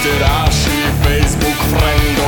Twittera și Facebook friend